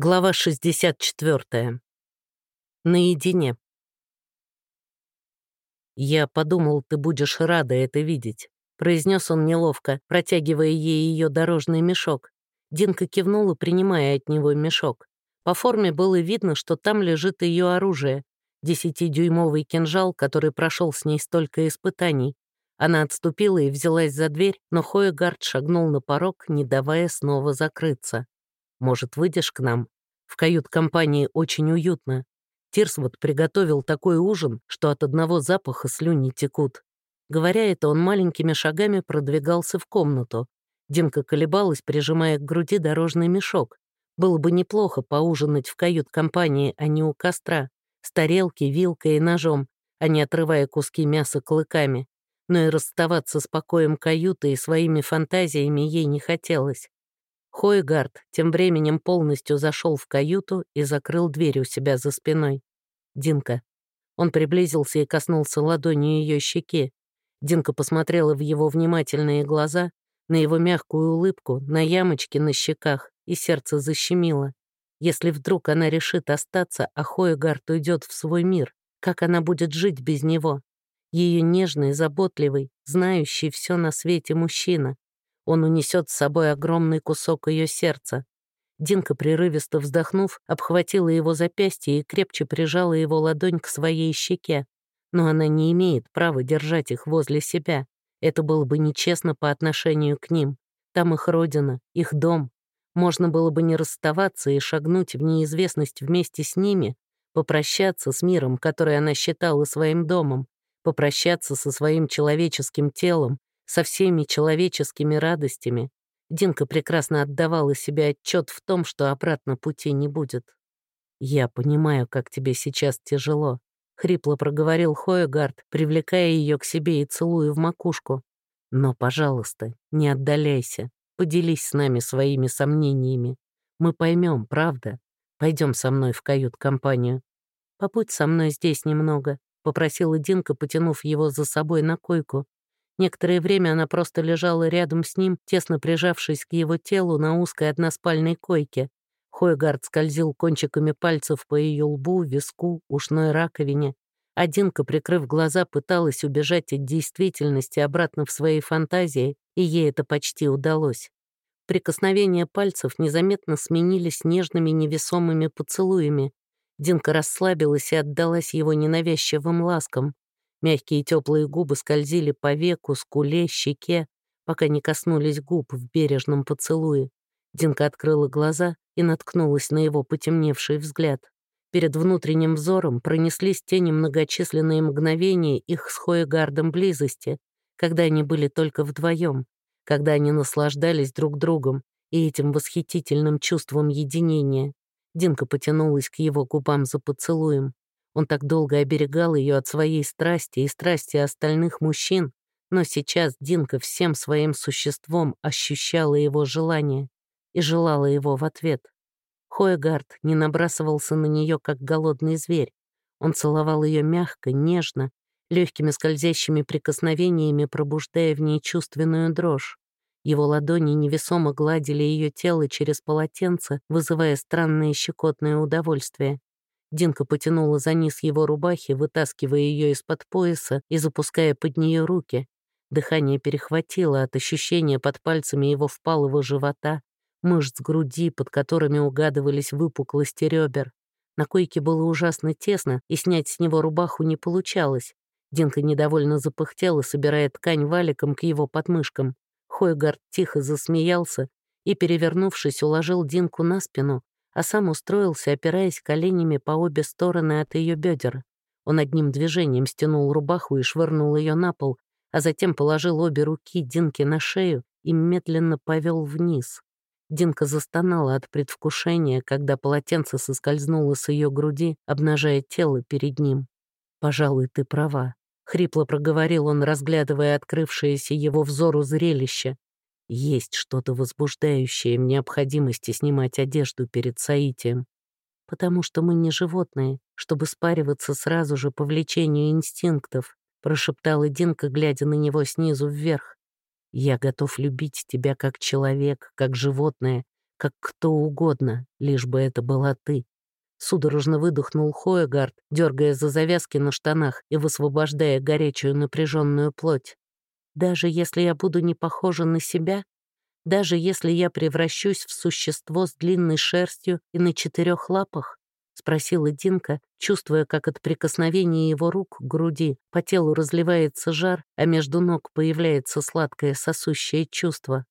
Глава 64. Наедине. «Я подумал, ты будешь рада это видеть», — произнес он неловко, протягивая ей ее дорожный мешок. Динка кивнула, принимая от него мешок. По форме было видно, что там лежит ее оружие. Десятидюймовый кинжал, который прошел с ней столько испытаний. Она отступила и взялась за дверь, но Хоегард шагнул на порог, не давая снова закрыться. Может, выйдешь к нам? В кают-компании очень уютно. Тирсвуд приготовил такой ужин, что от одного запаха слюни текут. Говоря это, он маленькими шагами продвигался в комнату. Динка колебалась, прижимая к груди дорожный мешок. Было бы неплохо поужинать в кают-компании, а не у костра, с тарелки, вилкой и ножом, а не отрывая куски мяса клыками. Но и расставаться с покоем каюты и своими фантазиями ей не хотелось. Хойгард тем временем полностью зашел в каюту и закрыл дверь у себя за спиной. Динка. Он приблизился и коснулся ладонью ее щеки. Динка посмотрела в его внимательные глаза, на его мягкую улыбку, на ямочки на щеках, и сердце защемило. Если вдруг она решит остаться, а Хойгард уйдет в свой мир, как она будет жить без него? Ее нежный, заботливый, знающий все на свете мужчина, он унесет с собой огромный кусок ее сердца. Динка, прерывисто вздохнув, обхватила его запястье и крепче прижала его ладонь к своей щеке. Но она не имеет права держать их возле себя. Это было бы нечестно по отношению к ним. Там их родина, их дом. Можно было бы не расставаться и шагнуть в неизвестность вместе с ними, попрощаться с миром, который она считала своим домом, попрощаться со своим человеческим телом, со всеми человеческими радостями, Динка прекрасно отдавала себе отчет в том, что обратно пути не будет. «Я понимаю, как тебе сейчас тяжело», — хрипло проговорил Хоегард, привлекая ее к себе и целуя в макушку. «Но, пожалуйста, не отдаляйся, поделись с нами своими сомнениями. Мы поймем, правда? Пойдем со мной в кают-компанию. Побудь со мной здесь немного», — попросила Динка, потянув его за собой на койку. Некоторое время она просто лежала рядом с ним, тесно прижавшись к его телу на узкой односпальной койке. Хойгард скользил кончиками пальцев по ее лбу, виску, ушной раковине. Одинка, прикрыв глаза, пыталась убежать от действительности обратно в свои фантазии, и ей это почти удалось. Прикосновения пальцев незаметно сменились нежными невесомыми поцелуями. Динка расслабилась и отдалась его ненавязчивым ласкам. Мягкие теплые губы скользили по веку, скуле, щеке, пока не коснулись губ в бережном поцелуе. Динка открыла глаза и наткнулась на его потемневший взгляд. Перед внутренним взором пронеслись тени многочисленные мгновения их с Хоегардом близости, когда они были только вдвоем, когда они наслаждались друг другом и этим восхитительным чувством единения. Динка потянулась к его губам за поцелуем. Он так долго оберегал ее от своей страсти и страсти остальных мужчин, но сейчас Динка всем своим существом ощущала его желание и желала его в ответ. Хоегард не набрасывался на нее, как голодный зверь. Он целовал ее мягко, нежно, легкими скользящими прикосновениями пробуждая в ней чувственную дрожь. Его ладони невесомо гладили ее тело через полотенце, вызывая странное щекотное удовольствие. Динка потянула за низ его рубахи, вытаскивая ее из-под пояса и запуская под нее руки. Дыхание перехватило от ощущения под пальцами его впалого живота, мышц груди, под которыми угадывались выпуклости ребер. На койке было ужасно тесно, и снять с него рубаху не получалось. Динка недовольно запыхтела, собирая ткань валиком к его подмышкам. Хойгард тихо засмеялся и, перевернувшись, уложил Динку на спину, а сам устроился, опираясь коленями по обе стороны от ее бедер. Он одним движением стянул рубаху и швырнул ее на пол, а затем положил обе руки Динке на шею и медленно повел вниз. Динка застонала от предвкушения, когда полотенце соскользнуло с ее груди, обнажая тело перед ним. «Пожалуй, ты права», — хрипло проговорил он, разглядывая открывшееся его взору зрелище. Есть что-то возбуждающее в необходимости снимать одежду перед соитием. Потому что мы не животные, чтобы спариваться сразу же по влечению инстинктов, прошептала Динка, глядя на него снизу вверх. Я готов любить тебя как человек, как животное, как кто угодно, лишь бы это была ты. Судорожно выдохнул Хоегард, дергая за завязки на штанах и высвобождая горячую напряженную плоть. Даже если я буду не похожа на себя, даже если я превращусь в существо с длинной шерстью и на четырех лапах, спросила Динка, чувствуя, как от прикосновения его рук к груди по телу разливается жар, а между ног появляется сладкое сосущее чувство.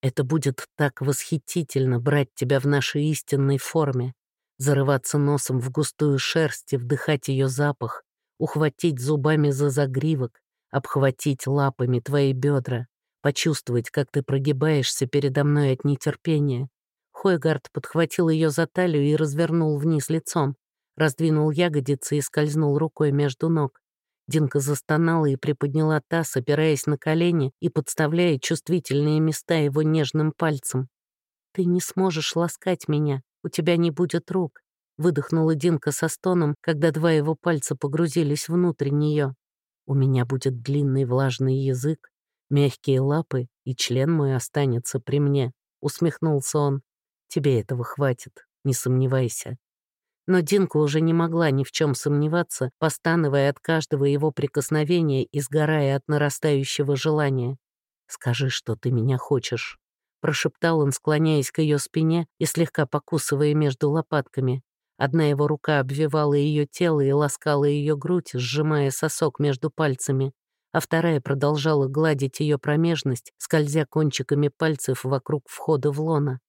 Это будет так восхитительно брать тебя в нашей истинной форме, зарываться носом в густую шерсть и вдыхать ее запах, ухватить зубами за загривок, обхватить лапами твои бедра, почувствовать, как ты прогибаешься передо мной от нетерпения. Хойгард подхватил ее за талию и развернул вниз лицом, раздвинул ягодицы и скользнул рукой между ног. Динка застонала и приподняла таз, опираясь на колени и подставляя чувствительные места его нежным пальцем. «Ты не сможешь ласкать меня, у тебя не будет рук», — выдохнула Динка со стоном, когда два его пальца погрузились внутрь нее. «У меня будет длинный влажный язык, мягкие лапы, и член мой останется при мне», — усмехнулся он. «Тебе этого хватит, не сомневайся». Но Динка уже не могла ни в чем сомневаться, постановая от каждого его прикосновения и сгорая от нарастающего желания. «Скажи, что ты меня хочешь», — прошептал он, склоняясь к ее спине и слегка покусывая между лопатками. Одна его рука обвивала ее тело и ласкала ее грудь, сжимая сосок между пальцами, а вторая продолжала гладить ее промежность, скользя кончиками пальцев вокруг входа в лона.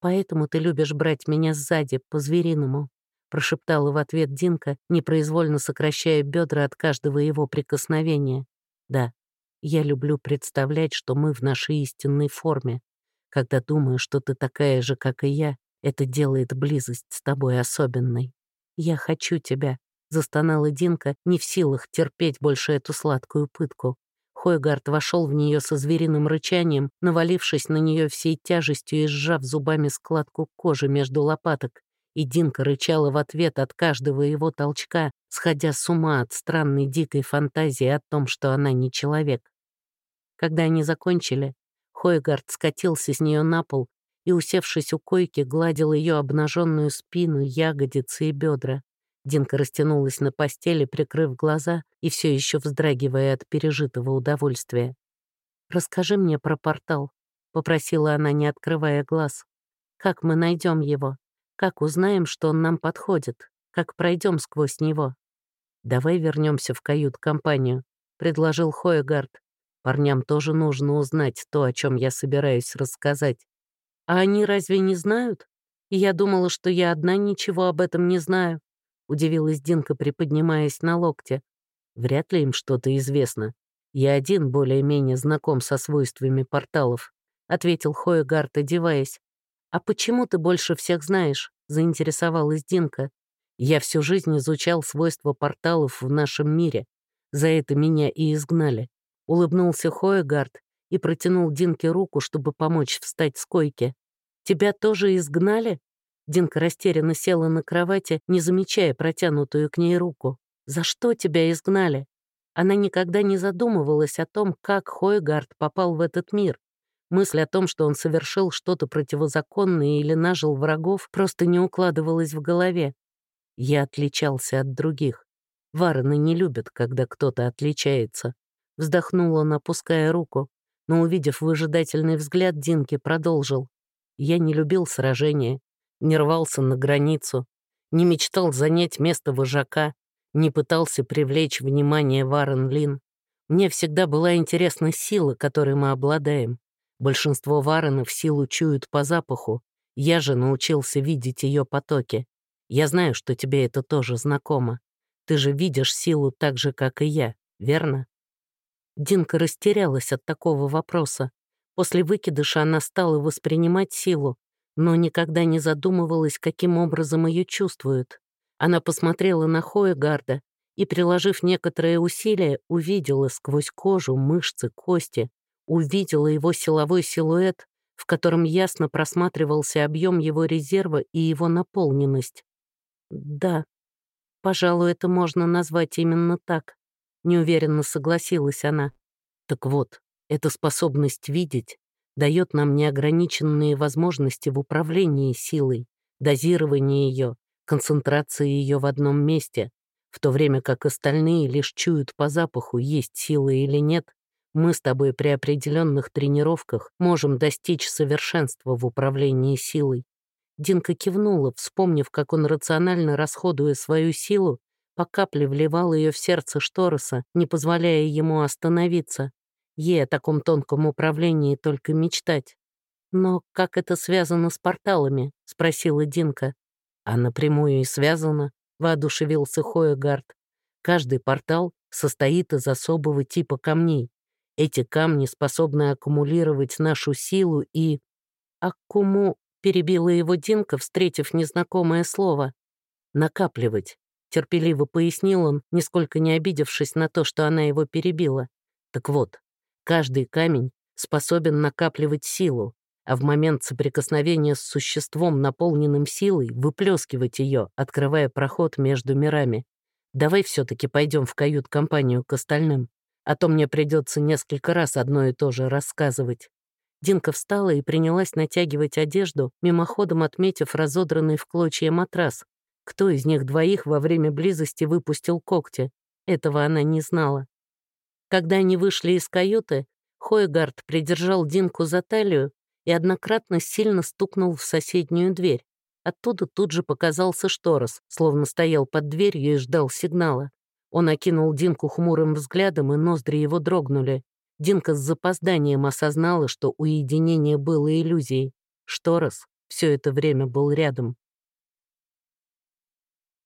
«Поэтому ты любишь брать меня сзади, по-звериному», прошептала в ответ Динка, непроизвольно сокращая бедра от каждого его прикосновения. «Да, я люблю представлять, что мы в нашей истинной форме. Когда думаю, что ты такая же, как и я, это делает близость с тобой особенной. Я хочу тебя», — застонала Динка, не в силах терпеть больше эту сладкую пытку. Хойгард вошел в нее со звериным рычанием, навалившись на нее всей тяжестью и сжав зубами складку кожи между лопаток. И Динка рычала в ответ от каждого его толчка, сходя с ума от странной дикой фантазии о том, что она не человек. Когда они закончили, Хойгард скатился с нее на пол и, усевшись у койки, гладил ее обнаженную спину, ягодицы и бедра. Динка растянулась на постели, прикрыв глаза и все еще вздрагивая от пережитого удовольствия. «Расскажи мне про портал», — попросила она, не открывая глаз. «Как мы найдем его?» Как узнаем, что он нам подходит? Как пройдем сквозь него? Давай вернемся в кают-компанию, предложил Хоегард. Парням тоже нужно узнать то, о чем я собираюсь рассказать. А они разве не знают? Я думала, что я одна ничего об этом не знаю. Удивилась Динка, приподнимаясь на локте. Вряд ли им что-то известно. Я один более-менее знаком со свойствами порталов, ответил Хоегард, одеваясь. «А почему ты больше всех знаешь?» — заинтересовалась Динка. «Я всю жизнь изучал свойства порталов в нашем мире. За это меня и изгнали». Улыбнулся Хоегард и протянул Динке руку, чтобы помочь встать с койки. «Тебя тоже изгнали?» Динка растерянно села на кровати, не замечая протянутую к ней руку. «За что тебя изгнали?» Она никогда не задумывалась о том, как Хойгард попал в этот мир. Мысль о том, что он совершил что-то противозаконное или нажил врагов, просто не укладывалась в голове. Я отличался от других. Варены не любят, когда кто-то отличается. Вздохнул он, опуская руку, но, увидев выжидательный взгляд, Динки продолжил. Я не любил сражения, не рвался на границу, не мечтал занять место вожака, не пытался привлечь внимание Варен Лин. Мне всегда была интересна сила, которой мы обладаем. Большинство варонов силу чуют по запаху, я же научился видеть ее потоки. Я знаю, что тебе это тоже знакомо. Ты же видишь силу так же, как и я, верно?» Динка растерялась от такого вопроса. После выкидыша она стала воспринимать силу, но никогда не задумывалась, каким образом ее чувствуют. Она посмотрела на Хоегарда и, приложив некоторые усилия, увидела сквозь кожу, мышцы, кости, увидела его силовой силуэт, в котором ясно просматривался объем его резерва и его наполненность. «Да, пожалуй, это можно назвать именно так», — неуверенно согласилась она. «Так вот, эта способность видеть дает нам неограниченные возможности в управлении силой, дозировании ее, концентрации ее в одном месте, в то время как остальные лишь чуют по запаху, есть сила или нет, мы с тобой при определенных тренировках можем достичь совершенства в управлении силой. Динка кивнула, вспомнив, как он рационально расходуя свою силу, по капле вливал ее в сердце Штороса, не позволяя ему остановиться. Ей о таком тонком управлении только мечтать. «Но как это связано с порталами?» — спросила Динка. «А напрямую и связано», — воодушевился Хоегард. «Каждый портал состоит из особого типа камней. Эти камни способны аккумулировать нашу силу и...» «Аккуму...» — перебила его Динка, встретив незнакомое слово. «Накапливать», — терпеливо пояснил он, нисколько не обидевшись на то, что она его перебила. «Так вот, каждый камень способен накапливать силу, а в момент соприкосновения с существом, наполненным силой, выплескивать ее, открывая проход между мирами. Давай все-таки пойдем в кают-компанию к остальным, а то мне придется несколько раз одно и то же рассказывать. Динка встала и принялась натягивать одежду, мимоходом отметив разодранный в клочья матрас. Кто из них двоих во время близости выпустил когти? Этого она не знала. Когда они вышли из каюты, Хойгард придержал Динку за талию и однократно сильно стукнул в соседнюю дверь. Оттуда тут же показался Шторос, словно стоял под дверью и ждал сигнала. Он окинул Динку хмурым взглядом, и ноздри его дрогнули. Динка с запозданием осознала, что уединение было иллюзией. Шторос все это время был рядом.